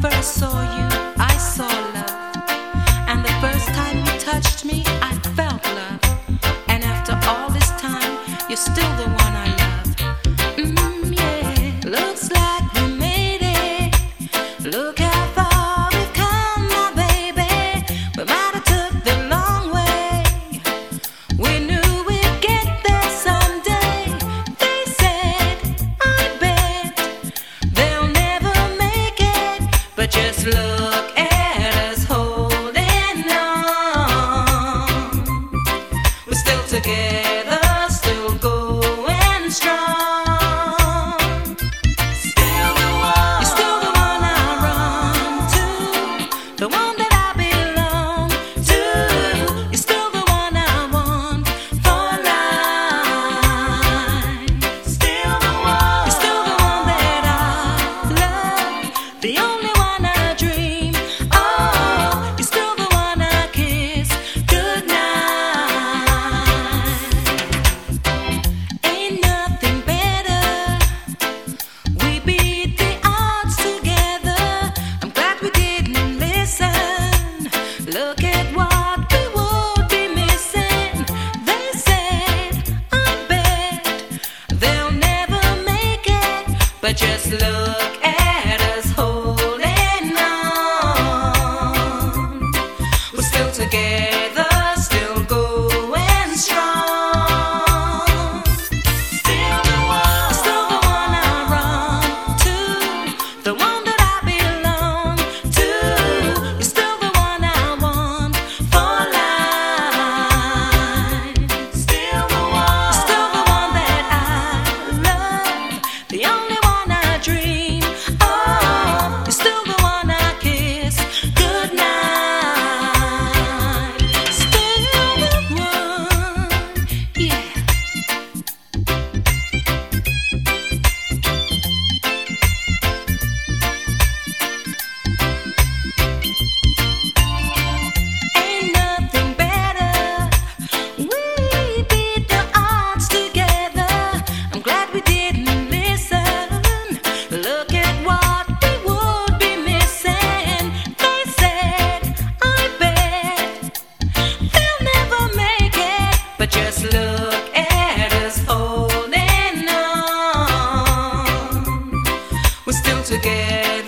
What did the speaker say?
first saw you, But But together.